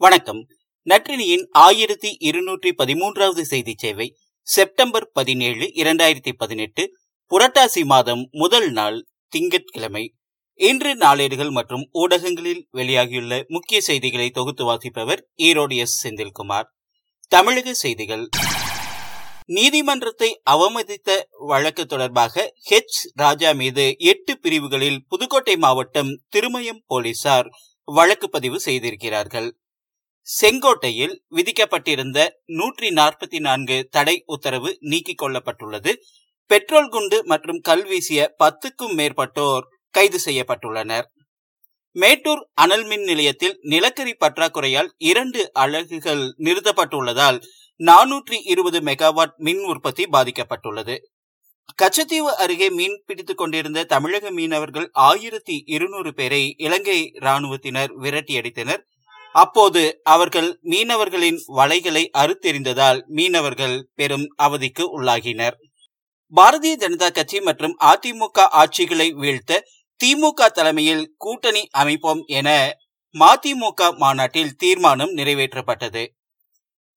வணக்கம். நற்றினியின் ஆயிரத்தி இருநூற்றி பதிமூன்றாவது செய்தி சேவை செப்டம்பர் பதினேழு இரண்டாயிரத்தி பதினெட்டு புரட்டாசி மாதம் முதல் நாள் திங்கட்கிழமை. இன்று நாளேடுகள் மற்றும் ஊடகங்களில் வெளியாகியுள்ள முக்கிய செய்திகளை தொகுத்து வாசிப்பவர் ஈரோடு எஸ். செந்தில்குமார். தமிழக செய்திகள். நீதிமன்றத்தை அவமதித்த வழக்கு தொடர்பாக ஹெச் ராஜா மீது எட்டு பிரிவுகளில் புதுக்கோட்டை மாவட்டம் திருமயம் போலீசார் வழக்கு பதிவு செய்திருக்கிறார்கள். செங்கோட்டையில் விதிக்கப்பட்டிருந்த நூற்றி நாற்பத்தி நான்கு தடை உத்தரவு நீக்கிக் கொள்ளப்பட்டுள்ளது. பெட்ரோல் குண்டு மற்றும் கல் வீசிய பத்துக்கும் மேற்பட்டோர் கைது செய்யப்பட்டுள்ளனர். மேட்டூர் அனல் மின் நிலையத்தில் நிலக்கரி பற்றாக்குறையால் இரண்டு அலகுகள் நிறுத்தப்பட்டுள்ளதால் நானூற்றி இருபது மெகாவாட் மின் உற்பத்தி பாதிக்கப்பட்டுள்ளது. கச்சத்தீவு அருகே மீன் பிடித்துக் கொண்டிருந்த தமிழக மீனவர்கள் ஆயிரத்தி இருநூறு பேரை இலங்கை ராணுவத்தினர் விரட்டியடித்தனர். அப்போது அவர்கள் மீனவர்களின் வலைகளை அறுத்தெறிந்ததால் மீனவர்கள் பெரும் அவதிக்கு உள்ளாகினர். பாரதிய ஜனதா கட்சி மற்றும் அதிமுக ஆட்சிகளை வீழ்த்த திமுக தலைமையில் கூட்டணி அமைப்போம் என மதிமுக மாநாட்டில் தீர்மானம் நிறைவேற்றப்பட்டது.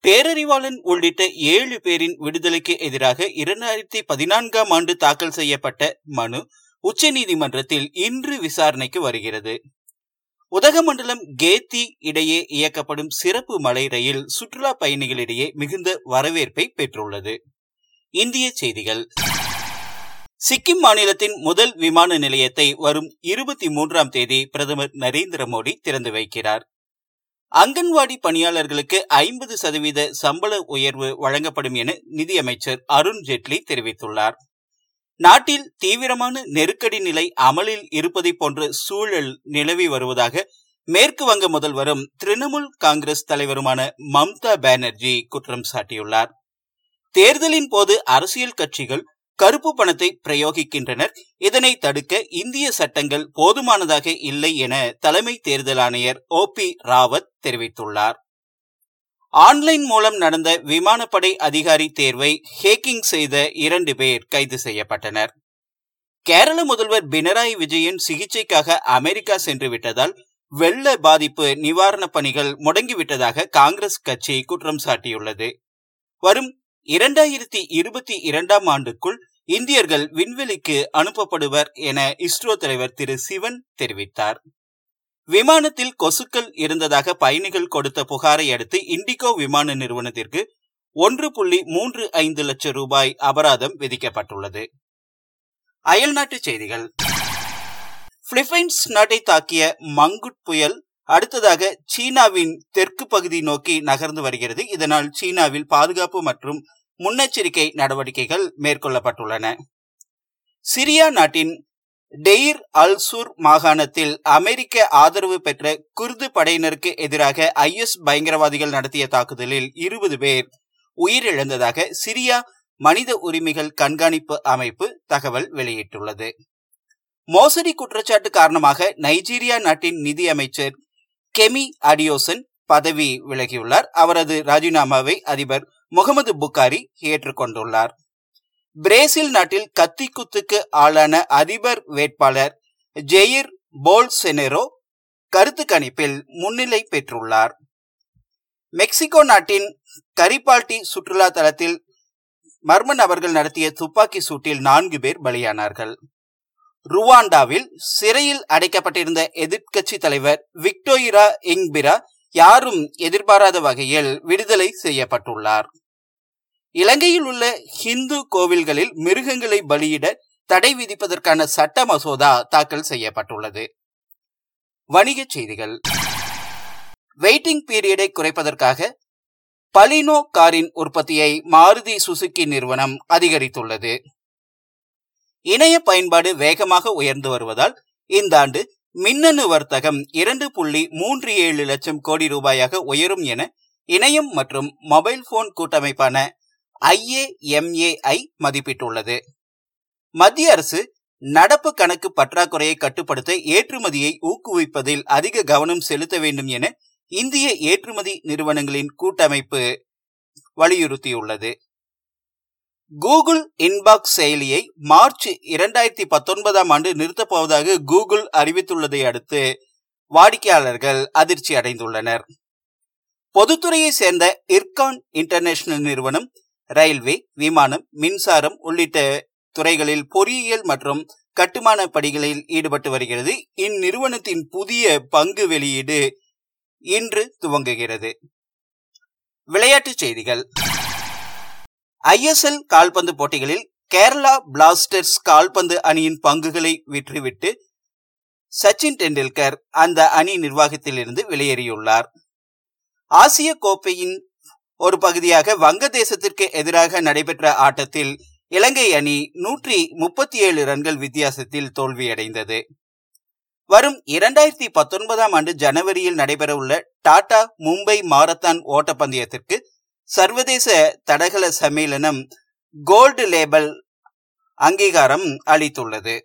பேரறிவாளன் உள்ளிட்ட ஏழு பேரின் விடுதலைக்கு எதிராக இரண்டாயிரத்தி பதினான்காம் ஆண்டு தாக்கல் செய்யப்பட்ட மனு உச்சநீதிமன்றத்தில் இன்று விசாரணைக்கு வருகிறது. உதகமண்டலம் கேத்தி இடையே இயக்கப்படும் சிறப்பு மலை ரயில் சுற்றுலா பயணிகளிடையே மிகுந்த வரவேற்பை பெற்றுள்ளது. இந்திய செய்திகள். சிக்கிம் மாநிலத்தின் முதல் விமான நிலையத்தை வரும் இருபத்தி மூன்றாம் தேதி பிரதமர் நரேந்திர மோடி திறந்து வைக்கிறார். அங்கன்வாடி பணியாளர்களுக்கு ஐம்பது சதவீத சம்பள உயர்வு வழங்கப்படும் என நிதியமைச்சர் அருண் ஜேட்லி தெரிவித்துள்ளார். நாட்டில் தீவிரமான நெருக்கடி நிலை அமலில் இருப்பதை போன்ற சூழல் நிலவி வருவதாக மேற்கு வங்க முதல்வரும் திரிணாமுல் காங்கிரஸ் தலைவருமான மம்தா பானர்ஜி குற்றம் சாட்டியுள்ளார். தேர்தலின் போது அரசியல் கட்சிகள் கருப்பு பணத்தை பிரயோகிக்கின்றனர். இதனை தடுக்க இந்திய சட்டங்கள் போதுமானதாக இல்லை என தலைமை தேர்தல் ஆணையர் ஓ பி ராவத் தெரிவித்துள்ளார். ஆன்லைன் மூலம் நடந்த விமானப்படை அதிகாரி தேர்வை ஹேக்கிங் செய்த இரண்டு பேர் கைது செய்யப்பட்டனர். கேரள முதல்வர் பினராயி விஜயன் சிகிச்சைக்காக அமெரிக்கா சென்று விட்டதால் வெள்ள பாதிப்பு நிவாரணப் பணிகள் முடங்கிவிட்டதாக காங்கிரஸ் கட்சி குற்றம் சாட்டியுள்ளது. வரும் இரண்டாயிரத்தி இருபத்தி இரண்டாம் ஆண்டுக்குள் இந்தியர்கள் விண்வெளிக்கு அனுப்பப்படுவர் என இஸ்ரோ தலைவர் திரு சிவன் தெரிவித்தார். விமானத்தில் கொசுக்கள் இருந்ததாக பயணிகள் கொடுத்த புகாரை அடுத்து இண்டிகோ விமான நிறுவனத்திற்கு ஒன்று புள்ளி மூன்று ஐந்து லட்சம் ரூபாய் அபராதம் விதிக்கப்பட்டுள்ளது. அயல்நாட்டு செய்திகள். பிலிப்பைன்ஸ் நாட்டை தாக்கிய மங்குட் புயல் அடுத்ததாக சீனாவின் தெற்கு பகுதி நோக்கி நகர்ந்து வருகிறது. இதனால் சீனாவில் பாதுகாப்பு மற்றும் முன்னெச்சரிக்கை நடவடிக்கைகள் மேற்கொள்ளப்பட்டுள்ளன. சிரியா நாட்டின் டெயிர் அல்சூர் மாகாணத்தில் அமெரிக்க ஆதரவு பெற்ற குர்து படையினருக்கு எதிராக ஐஎஸ் பயங்கரவாதிகள் நடத்திய தாக்குதலில் இருபது பேர் உயிரிழந்ததாக சிரியா மனித உரிமைகள் கண்காணிப்பு அமைப்பு தகவல் வெளியிட்டுள்ளது. மோசடி குற்றச்சாட்டு காரணமாக நைஜீரியா நாட்டின் நிதி அமைச்சர் கெமி அடியோசன் பதவி விலகியுள்ளார். அவரது ராஜினாமாவை அதிபர் முகமது புகாரி ஏற்றுக்கொண்டுள்ளார். பிரேசில் நாட்டில் கத்திக்குத்துக்கு ஆளான அதிபர் வேட்பாளர் ஜெயிர் போல்செனெரோ கருத்து கணிப்பில் முன்னிலை பெற்றுள்ளார். மெக்சிகோ நாட்டின் கரிபால்டி சுற்றுலா தலத்தில் மர்ம நபர்கள் நடத்திய துப்பாக்கி சூட்டில் நான்கு பேர் பலியானார்கள். ருவாண்டாவில் சிறையில் அடைக்கப்பட்டிருந்த எதிர்க்கட்சி தலைவர் விக்டோயிரா இங்பிரா யாரும் எதிர்பாராத வகையில் விடுதலை செய்யப்பட்டுள்ளார். இலங்கையில் உள்ள ஹிந்து கோவில்களில் மிருகங்களை பலியிட தடை விதிப்பதற்கான சட்ட மசோதா தாக்கல் செய்யப்பட்டுள்ளது. வணிகச் செய்திகள். வெயிட்டிங் பீரியடை குறைப்பதற்காக பலினோ காரின் உற்பத்தியை மாருதி சுசுகி நிறுவனம் அதிகரித்துள்ளது. இணைய பயன்பாடு வேகமாக உயர்ந்து வருவதால் இந்த ஆண்டு மின்னணு வர்த்தகம் இரண்டு புள்ளி மூன்று ஏழு லட்சம் கோடி ரூபாயாக உயரும் என இணையம் மற்றும் மொபைல் போன் கூட்டமைப்பான ஐஏஎம்ஏஐ மதிப்பிட்டுள்ளது. மத்திய அரசு நடப்பு கணக்கு பற்றாக்குறையை கட்டுப்படுத்த ஏற்றுமதியை ஊக்குவிப்பதில் அதிக கவனம் செலுத்த வேண்டும் என இந்திய ஏற்றுமதி நிறுவனங்களின் கூட்டமைப்பு வலியுறுத்தியுள்ளது. கூகுள் இன்பாக்ஸ் செயலியை மார்ச் இரண்டாயிரத்தி பத்தொன்பதாம் ஆண்டு நிறுத்தப்போவதாக கூகுள் அறிவித்துள்ளதை அடுத்து வாடிக்கையாளர்கள் அதிர்ச்சி அடைந்துள்ளனர். பொதுத்துறையை சேர்ந்த இர்கான் இன்டர்நேஷனல் நிறுவனம் ரயில்வே விமானம் மின்சாரம் உள்ளிட்ட துறைகளில் பொறியியல் மற்றும் கட்டுமான பணிகளில் ஈடுபட்டு வருகிறது. இந்நிறுவனத்தின் புதிய பங்கு வெளியீடு இன்று துவங்குகிறது. விளையாட்டுச் செய்திகள். ஐஎஸ்எல் கால்பந்து போட்டிகளில் கேரளா பிளாஸ்டர்ஸ் கால்பந்து அணியின் பங்குகளை விற்றுவிட்டு சச்சின் டெண்டுல்கர் அந்த அணி நிர்வாகத்திலிருந்து வெளியேறியுள்ளார். ஆசிய கோப்பையின் ஒரு பகுதியாக வங்கதேசத்திற்கு எதிராக நடைபெற்ற ஆட்டத்தில் இலங்கை அணி நூற்றி முப்பத்தி ஏழு ரன்கள் வித்தியாசத்தில் தோல்வியடைந்தது. வரும் இரண்டாயிரத்தி பத்தொன்பதாம் ஆண்டு ஜனவரியில் நடைபெறவுள்ள டாடா மும்பை மாரத்தான் ஓட்டப்பந்தயத்திற்கு சர்வதேச தடகள சம்மேளனம் கோல்டு லேபல் அங்கீகாரம் அளித்துள்ளது.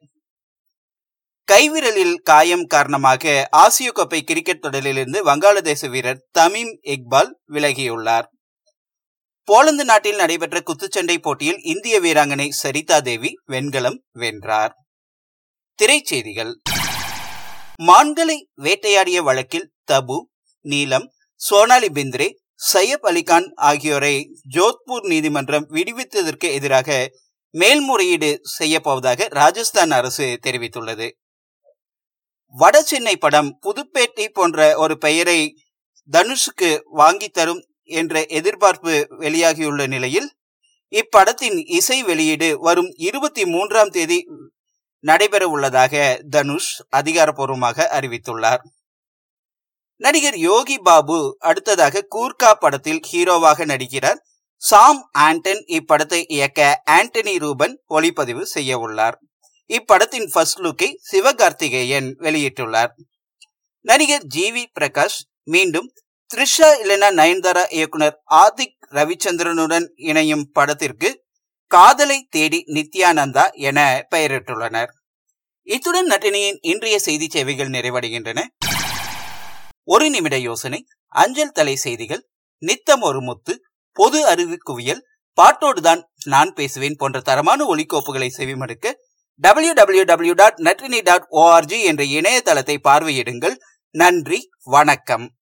கைவிரலில் காயம் காரணமாக ஆசிய கோப்பை கிரிக்கெட் தொடரிலிருந்து வங்காளதேச வீரர் தமீம் இக்பால் விலகியுள்ளார். போலந்து நாட்டில் நடைபெற்ற குத்துச்சண்டை போட்டியில் இந்திய வீராங்கனை சரிதா தேவி வெண்கலம் வென்றார். திரைச்செய்திகள். மான்களை வேட்டையாடிய வழக்கில் தபு நீலம் சோனாலி பிந்த்ரே சையப் அலிகான் ஆகியோரை ஜோத்பூர் நீதிமன்றம் விடுவித்ததற்கு எதிராக மேல்முறையீடு செய்யப்போவதாக ராஜஸ்தான் அரசு தெரிவித்துள்ளது. வட சென்னை படம் புதுப்பேட்டை போன்ற ஒரு பெயரை தனுஷுக்கு வாங்கி தரும் என்ற எதிர்பார்ப்பு வெளியாகியுள்ள நிலையில் இப்படத்தின் இசை வெளியீடு வரும் இருபத்தி மூன்றாம் தேதி நடைபெற உள்ளதாக தனுஷ் அதிகாரப்பூர்வமாக அறிவித்துள்ளார். நடிகர் யோகி பாபு அடுத்ததாக கூர்கா படத்தில் ஹீரோவாக நடிக்கிறார். சாம் ஆண்டன் இப்படத்தை இயக்க ஆண்டனி ரூபன் ஒளிப்பதிவு செய்ய உள்ளார். இப்படத்தின் ஃபர்ஸ்ட் லுக்கை சிவகார்த்திகேயன் வெளியிட்டுள்ளார். நடிகர் ஜி வி பிரகாஷ் மீண்டும் த்ரிஷா இல்லைன்னா நயன்தாரா இயக்குனர் ஆதிக் ரவிச்சந்திரனுடன் இணையும் படத்திற்கு காதலை தேடி நித்யானந்தா என பெயரிட்டுள்ளனர். இத்துடன் நட்டினியின் இன்றைய செய்தி சேவைகள் நிறைவடைகின்றன. ஒரு நிமிட யோசனை அஞ்சல் தலை செய்திகள் நித்தம் ஒரு முத்து பொது அறிவு குவியல் பாட்டோடுதான் நான் பேசுவேன் போன்ற தரமான ஒலிக்கோப்புகளை செவிமடுக்க W W W dot Natrinai dot ORG என்ற இணையதளத்தை பார்வையிடுங்கள். நன்றி வணக்கம்.